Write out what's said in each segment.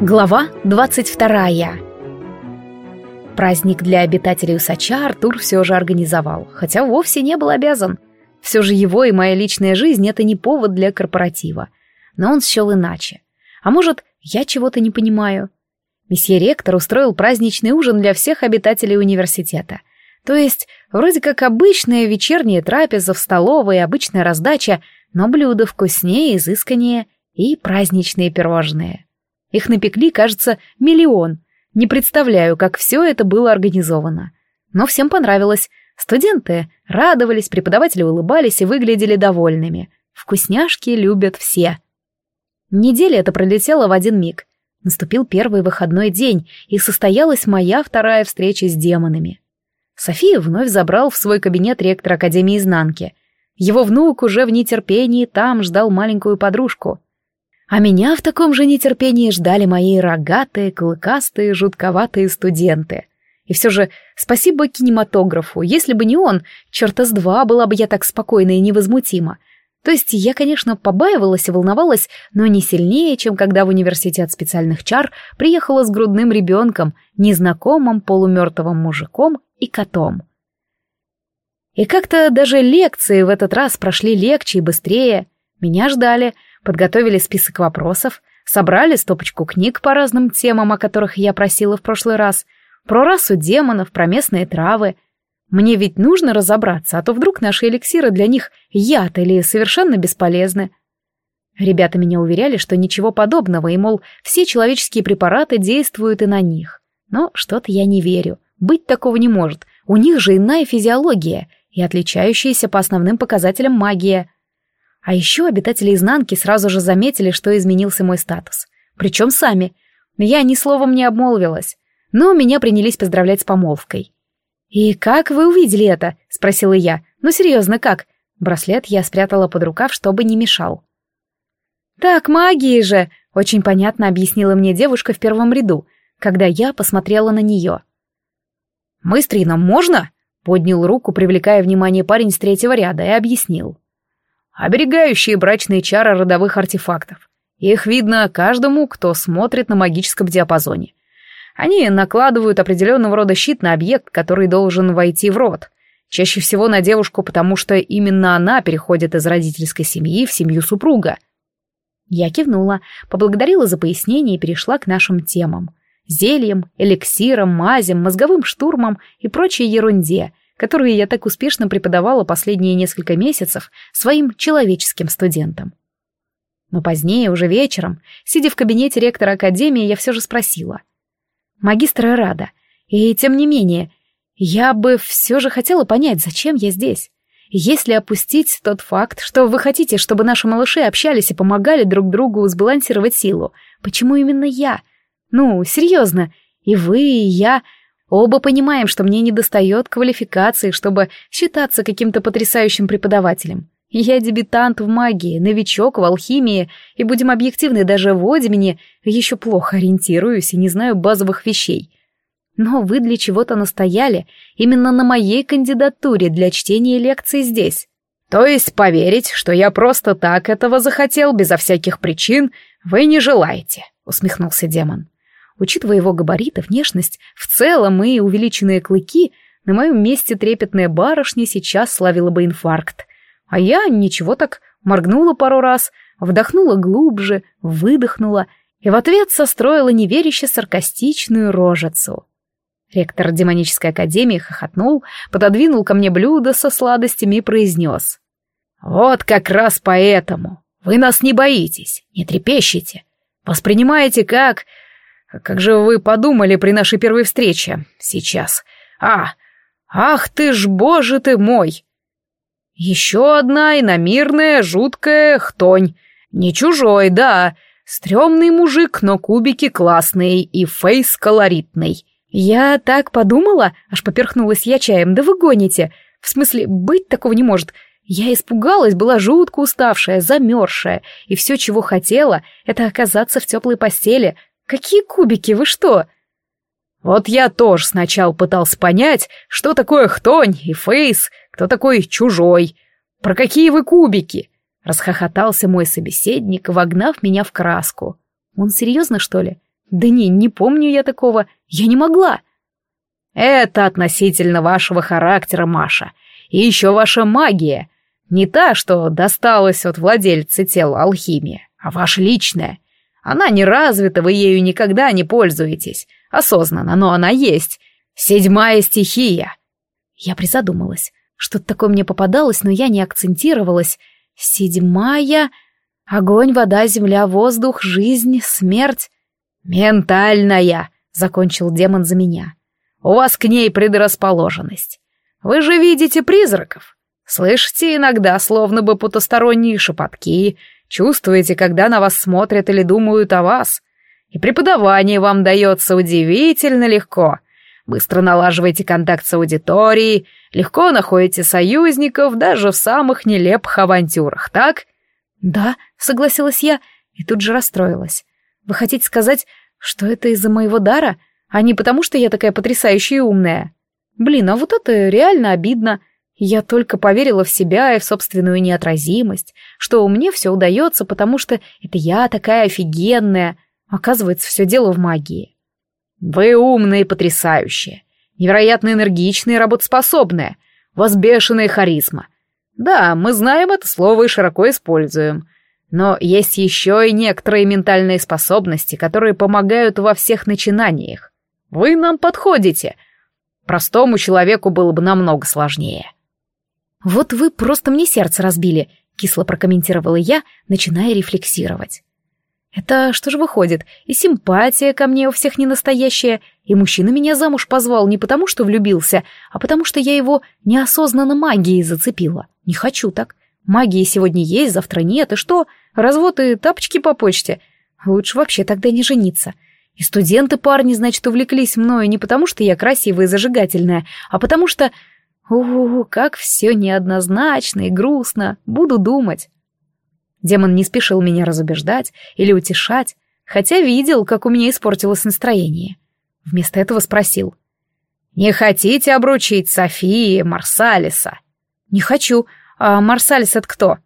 Глава 22. Праздник для обитателей Усача Артур все же организовал, хотя вовсе не был обязан. Все же его и моя личная жизнь — это не повод для корпоратива. Но он счел иначе. А может, я чего-то не понимаю? Месье ректор устроил праздничный ужин для всех обитателей университета. То есть, вроде как обычная вечерняя трапеза в столовой, обычная раздача, но блюда вкуснее, изысканнее и праздничные пирожные. Их напекли, кажется, миллион. Не представляю, как все это было организовано. Но всем понравилось. Студенты радовались, преподаватели улыбались и выглядели довольными. Вкусняшки любят все. Неделя эта пролетела в один миг. Наступил первый выходной день, и состоялась моя вторая встреча с демонами. София вновь забрал в свой кабинет ректор Академии Изнанки. Его внук уже в нетерпении там ждал маленькую подружку — а меня в таком же нетерпении ждали мои рогатые, клыкастые, жутковатые студенты. И все же спасибо кинематографу, если бы не он, черта с два была бы я так спокойна и невозмутима. То есть я, конечно, побаивалась и волновалась, но не сильнее, чем когда в университет специальных чар приехала с грудным ребенком, незнакомым полумертвым мужиком и котом. И как-то даже лекции в этот раз прошли легче и быстрее. Меня ждали — подготовили список вопросов, собрали стопочку книг по разным темам, о которых я просила в прошлый раз, про расу демонов, про местные травы. Мне ведь нужно разобраться, а то вдруг наши эликсиры для них яд или совершенно бесполезны. Ребята меня уверяли, что ничего подобного, и, мол, все человеческие препараты действуют и на них. Но что-то я не верю. Быть такого не может. У них же иная физиология и отличающаяся по основным показателям магия — а еще обитатели изнанки сразу же заметили, что изменился мой статус. Причем сами. Я ни словом не обмолвилась. Но меня принялись поздравлять с помолвкой. «И как вы увидели это?» — спросила я. «Ну серьезно, как?» Браслет я спрятала под рукав, чтобы не мешал. «Так, магии же!» — очень понятно объяснила мне девушка в первом ряду, когда я посмотрела на нее. «Мы с можно?» — поднял руку, привлекая внимание парень с третьего ряда, и объяснил оберегающие брачные чары родовых артефактов. Их видно каждому, кто смотрит на магическом диапазоне. Они накладывают определенного рода щит на объект, который должен войти в род. Чаще всего на девушку, потому что именно она переходит из родительской семьи в семью супруга. Я кивнула, поблагодарила за пояснение и перешла к нашим темам. Зельям, эликсирам, мазям, мозговым штурмам и прочей ерунде, которую я так успешно преподавала последние несколько месяцев своим человеческим студентам. Но позднее, уже вечером, сидя в кабинете ректора Академии, я все же спросила. «Магистра Рада, и тем не менее, я бы все же хотела понять, зачем я здесь. Если опустить тот факт, что вы хотите, чтобы наши малыши общались и помогали друг другу сбалансировать силу, почему именно я? Ну, серьезно, и вы, и я Оба понимаем, что мне недостает квалификации, чтобы считаться каким-то потрясающим преподавателем. Я дебютант в магии, новичок в алхимии, и, будем объективны, даже в Одимине еще плохо ориентируюсь и не знаю базовых вещей. Но вы для чего-то настояли именно на моей кандидатуре для чтения лекций здесь. То есть поверить, что я просто так этого захотел, безо всяких причин, вы не желаете, усмехнулся демон. Учитывая его габариты, внешность, в целом и увеличенные клыки, на моем месте трепетная барышня сейчас славила бы инфаркт. А я ничего так моргнула пару раз, вдохнула глубже, выдохнула и в ответ состроила неверяще саркастичную рожицу. Ректор демонической академии хохотнул, пододвинул ко мне блюдо со сладостями и произнес. «Вот как раз поэтому. Вы нас не боитесь, не трепещете. Воспринимаете как как же вы подумали при нашей первой встрече? Сейчас. А, ах ты ж, боже ты мой! Еще одна иномирная, жуткая хтонь. Не чужой, да. Стремный мужик, но кубики классные и фейс колоритный. Я так подумала, аж поперхнулась я чаем, да вы гоните. В смысле, быть такого не может. Я испугалась, была жутко уставшая, замерзшая, и все, чего хотела, это оказаться в теплой постели, Какие кубики, вы что? Вот я тоже сначала пытался понять, что такое хтонь и фейс, кто такой чужой. Про какие вы кубики? Расхохотался мой собеседник, вогнав меня в краску. Он серьезно, что ли? Да не, не помню я такого. Я не могла. Это относительно вашего характера, Маша. И еще ваша магия. Не та, что досталась от владельца тела алхимия, а ваша личная. Она не развита, вы ею никогда не пользуетесь. Осознанно, но она есть. Седьмая стихия. Я призадумалась. Что-то такое мне попадалось, но я не акцентировалась. Седьмая... Огонь, вода, земля, воздух, жизнь, смерть. «Ментальная», — закончил демон за меня. «У вас к ней предрасположенность. Вы же видите призраков. Слышите иногда словно бы потусторонние шепотки, чувствуете, когда на вас смотрят или думают о вас. И преподавание вам дается удивительно легко. Быстро налаживаете контакт с аудиторией, легко находите союзников даже в самых нелепых авантюрах, так? Да, согласилась я и тут же расстроилась. Вы хотите сказать, что это из-за моего дара, а не потому, что я такая потрясающая и умная? Блин, а вот это реально обидно. Я только поверила в себя и в собственную неотразимость, что мне все удается, потому что это я такая офигенная. Оказывается, все дело в магии. Вы умные и потрясающие, невероятно энергичные и работоспособные. У вас бешеная харизма. Да, мы знаем это слово и широко используем. Но есть еще и некоторые ментальные способности, которые помогают во всех начинаниях. Вы нам подходите. Простому человеку было бы намного сложнее. Вот вы просто мне сердце разбили, кисло прокомментировала я, начиная рефлексировать. Это что же выходит? И симпатия ко мне у всех не настоящая, и мужчина меня замуж позвал не потому, что влюбился, а потому что я его неосознанно магией зацепила. Не хочу так. Магии сегодня есть, завтра нет, и что? Развод и тапочки по почте. Лучше вообще тогда не жениться. И студенты парни, значит, увлеклись мною не потому, что я красивая и зажигательная, а потому что... О, как все неоднозначно и грустно. Буду думать. Демон не спешил меня разубеждать или утешать, хотя видел, как у меня испортилось настроение. Вместо этого спросил. «Не хотите обручить Софии Марсалиса?» «Не хочу. А Марсалис это кто?»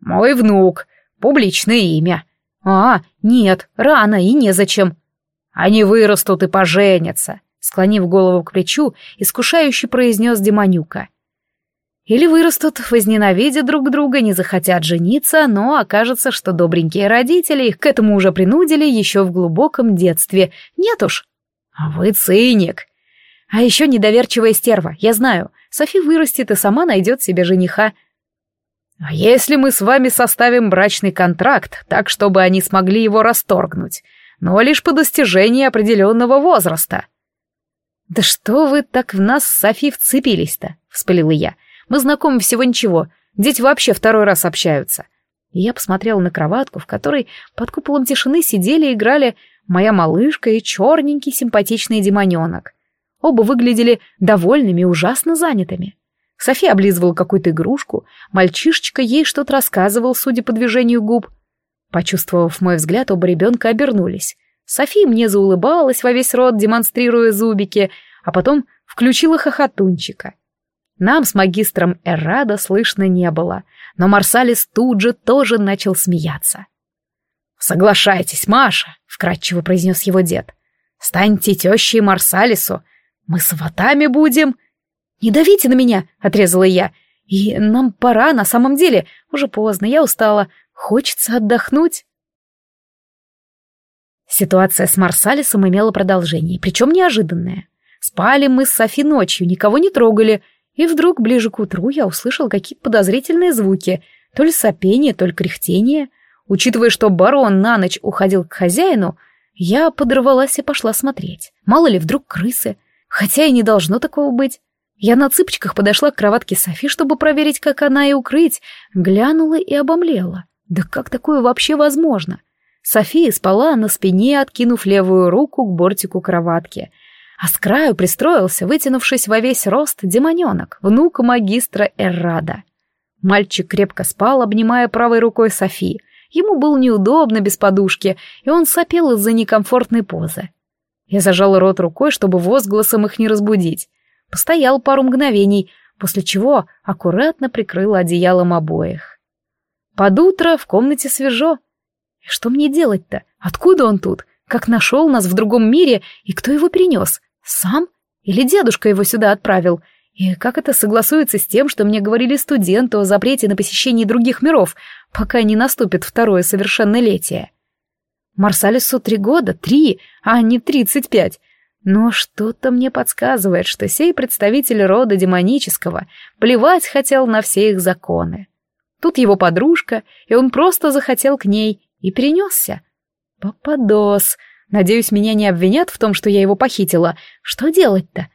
«Мой внук. Публичное имя. А, нет, рано и незачем. Они вырастут и поженятся, склонив голову к плечу, искушающе произнес Демонюка. Или вырастут, возненавидят друг друга, не захотят жениться, но окажется, что добренькие родители их к этому уже принудили еще в глубоком детстве. Нет уж. А вы циник. А еще недоверчивая стерва, я знаю. Софи вырастет и сама найдет себе жениха. А если мы с вами составим брачный контракт, так, чтобы они смогли его расторгнуть, но лишь по достижении определенного возраста? «Да что вы так в нас с Софи вцепились-то?» — вспылила я. «Мы знакомы всего ничего. Дети вообще второй раз общаются». И я посмотрела на кроватку, в которой под куполом тишины сидели и играли моя малышка и черненький симпатичный демоненок. Оба выглядели довольными и ужасно занятыми. София облизывала какую-то игрушку, мальчишечка ей что-то рассказывал, судя по движению губ. Почувствовав мой взгляд, оба ребенка обернулись. София мне заулыбалась во весь рот, демонстрируя зубики, а потом включила хохотунчика. Нам с магистром Эррада слышно не было, но Марсалис тут же тоже начал смеяться. «Соглашайтесь, Маша», — вкратчиво произнес его дед. «Станьте тещей Марсалису. Мы сватами будем, «Не давите на меня!» — отрезала я. «И нам пора, на самом деле. Уже поздно, я устала. Хочется отдохнуть». Ситуация с Марсалисом имела продолжение, причем неожиданное. Спали мы с Софи ночью, никого не трогали, и вдруг ближе к утру я услышал какие-то подозрительные звуки, то ли сопение, то ли кряхтение. Учитывая, что барон на ночь уходил к хозяину, я подорвалась и пошла смотреть. Мало ли, вдруг крысы. Хотя и не должно такого быть. Я на цыпочках подошла к кроватке Софи, чтобы проверить, как она и укрыть, глянула и обомлела. Да как такое вообще возможно? София спала на спине, откинув левую руку к бортику кроватки. А с краю пристроился, вытянувшись во весь рост, демоненок, внук магистра Эррада. Мальчик крепко спал, обнимая правой рукой Софи. Ему было неудобно без подушки, и он сопел из-за некомфортной позы. Я зажала рот рукой, чтобы возгласом их не разбудить. Постоял пару мгновений, после чего аккуратно прикрыл одеялом обоих. Под утро в комнате свежо. И что мне делать-то? Откуда он тут? Как нашел нас в другом мире, и кто его принес? Сам? Или дедушка его сюда отправил? И как это согласуется с тем, что мне говорили студенты о запрете на посещение других миров, пока не наступит второе совершеннолетие? Марсалису три года, три, а не тридцать пять. Но что-то мне подсказывает, что сей представитель рода демонического плевать хотел на все их законы. Тут его подружка, и он просто захотел к ней и перенесся. Попадос. Надеюсь, меня не обвинят в том, что я его похитила. Что делать-то?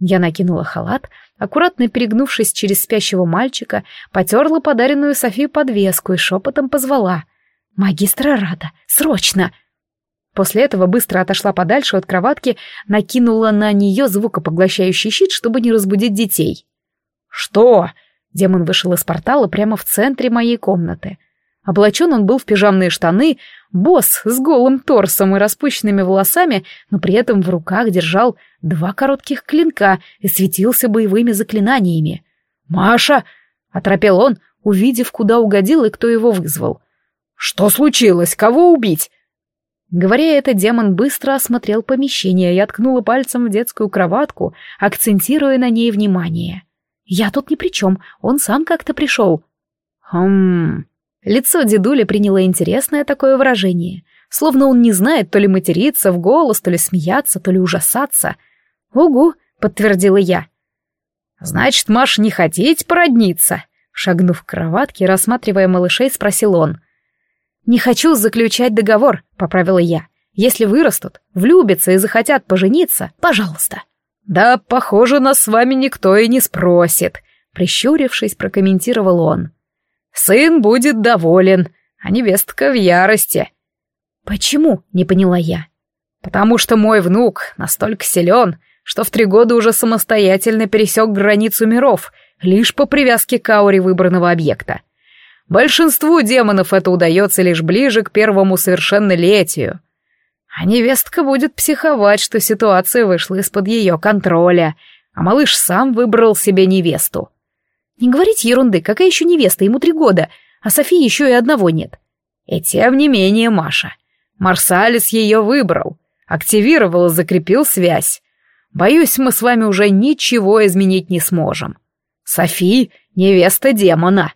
Я накинула халат, аккуратно перегнувшись через спящего мальчика, потерла подаренную Софии подвеску и шепотом позвала. «Магистра Рада, срочно!» После этого быстро отошла подальше от кроватки, накинула на нее звукопоглощающий щит, чтобы не разбудить детей. «Что?» Демон вышел из портала прямо в центре моей комнаты. Облачен он был в пижамные штаны, босс с голым торсом и распущенными волосами, но при этом в руках держал два коротких клинка и светился боевыми заклинаниями. «Маша!» — оторопел он, увидев, куда угодил и кто его вызвал. «Что случилось? Кого убить?» Говоря это, демон быстро осмотрел помещение и откнула пальцем в детскую кроватку, акцентируя на ней внимание. «Я тут ни при чем, он сам как-то пришел». «Хм...» Лицо дедуля приняло интересное такое выражение, словно он не знает то ли материться в голос, то ли смеяться, то ли ужасаться. «Угу», — подтвердила я. «Значит, Маш, не хотеть породниться?» Шагнув к кроватке, рассматривая малышей, спросил он. «Не хочу заключать договор», — поправила я. «Если вырастут, влюбятся и захотят пожениться, пожалуйста». «Да, похоже, нас с вами никто и не спросит», — прищурившись, прокомментировал он. «Сын будет доволен, а невестка в ярости». «Почему?» — не поняла я. «Потому что мой внук настолько силен, что в три года уже самостоятельно пересек границу миров, лишь по привязке к ауре выбранного объекта. Большинству демонов это удается лишь ближе к первому совершеннолетию. А невестка будет психовать, что ситуация вышла из-под ее контроля, а малыш сам выбрал себе невесту. Не говорите ерунды, какая еще невеста, ему три года, а Софии еще и одного нет. И тем не менее, Маша. Марсалис ее выбрал, активировал и закрепил связь. Боюсь, мы с вами уже ничего изменить не сможем. Софи — невеста демона.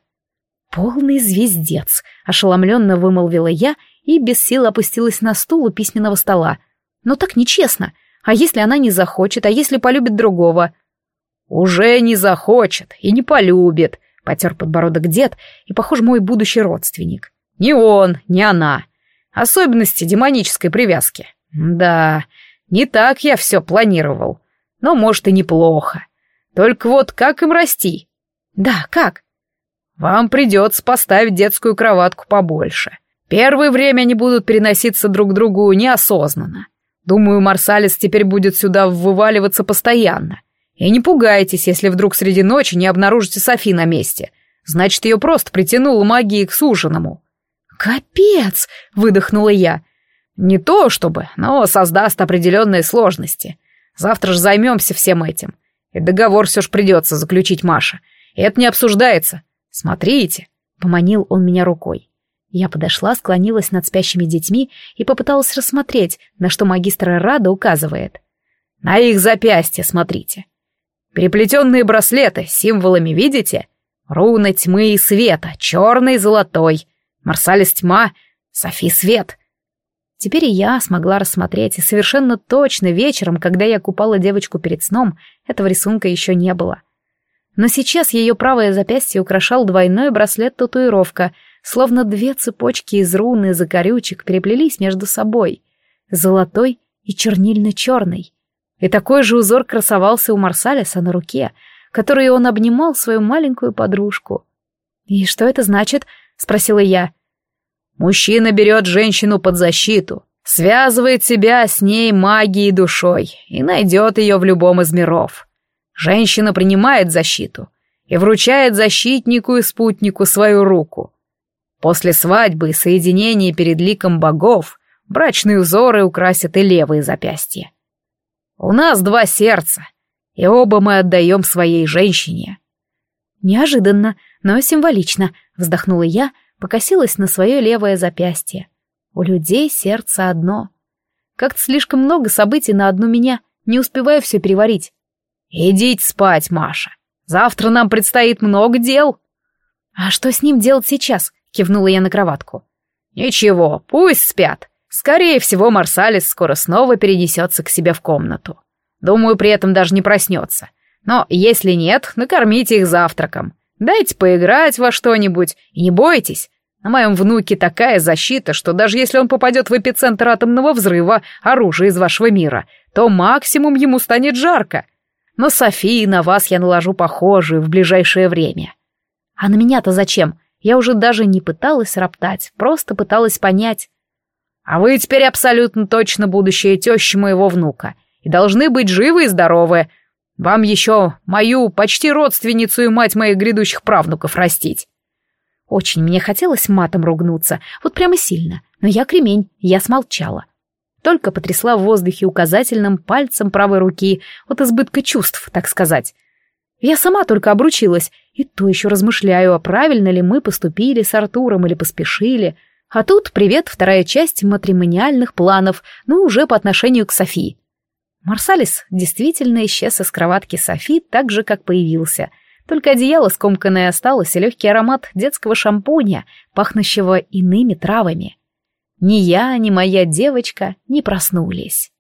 «Полный звездец», — ошеломленно вымолвила я и без сил опустилась на стул у письменного стола. «Но так нечестно. А если она не захочет, а если полюбит другого?» «Уже не захочет и не полюбит», — потер подбородок дед и, похоже, мой будущий родственник. «Ни он, ни она. Особенности демонической привязки. Да, не так я все планировал. Но, может, и неплохо. Только вот как им расти?» «Да, как?» Вам придется поставить детскую кроватку побольше. Первое время они будут переноситься друг к другу неосознанно. Думаю, Марсалис теперь будет сюда вываливаться постоянно. И не пугайтесь, если вдруг среди ночи не обнаружите Софи на месте. Значит, ее просто притянула магией к суженому. «Капец!» — выдохнула я. «Не то чтобы, но создаст определенные сложности. Завтра же займемся всем этим. И договор все ж придется заключить Маша. И это не обсуждается. «Смотрите!» — поманил он меня рукой. Я подошла, склонилась над спящими детьми и попыталась рассмотреть, на что магистр Рада указывает. «На их запястье смотрите. Переплетенные браслеты символами видите? Руны тьмы и света, черный и золотой. Марсалис тьма, Софи свет». Теперь я смогла рассмотреть, и совершенно точно вечером, когда я купала девочку перед сном, этого рисунка еще не было. Но сейчас ее правое запястье украшал двойной браслет-татуировка, словно две цепочки из рун и закорючек переплелись между собой. Золотой и чернильно-черный. И такой же узор красовался у Марсалиса на руке, которой он обнимал свою маленькую подружку. «И что это значит?» — спросила я. «Мужчина берет женщину под защиту, связывает себя с ней магией душой и найдет ее в любом из миров. Женщина принимает защиту и вручает защитнику и спутнику свою руку. После свадьбы и соединения перед ликом богов брачные узоры украсят и левые запястья. У нас два сердца, и оба мы отдаем своей женщине. Неожиданно, но символично, вздохнула я, покосилась на свое левое запястье. У людей сердце одно. Как-то слишком много событий на одну меня, не успеваю все переварить. «Идите спать, Маша. Завтра нам предстоит много дел». «А что с ним делать сейчас?» — кивнула я на кроватку. «Ничего, пусть спят. Скорее всего, Марсалис скоро снова перенесется к себе в комнату. Думаю, при этом даже не проснется. Но если нет, накормите их завтраком. Дайте поиграть во что-нибудь и не бойтесь. На моем внуке такая защита, что даже если он попадет в эпицентр атомного взрыва оружия из вашего мира, то максимум ему станет жарко. Но Софии на вас я наложу похожую в ближайшее время. А на меня-то зачем? Я уже даже не пыталась роптать, просто пыталась понять. А вы теперь абсолютно точно будущая теща моего внука и должны быть живы и здоровы. Вам еще мою почти родственницу и мать моих грядущих правнуков растить. Очень мне хотелось матом ругнуться, вот прямо сильно, но я кремень, я смолчала. Только потрясла в воздухе указательным пальцем правой руки от избытка чувств, так сказать. Я сама только обручилась, и то еще размышляю, а правильно ли мы поступили с Артуром или поспешили. А тут привет, вторая часть матримониальных планов, ну уже по отношению к Софии. Марсалис действительно исчез из кроватки Софи так же, как появился. Только одеяло скомканное осталось и легкий аромат детского шампуня, пахнущего иными травами. Ни я, ни моя девочка не проснулись.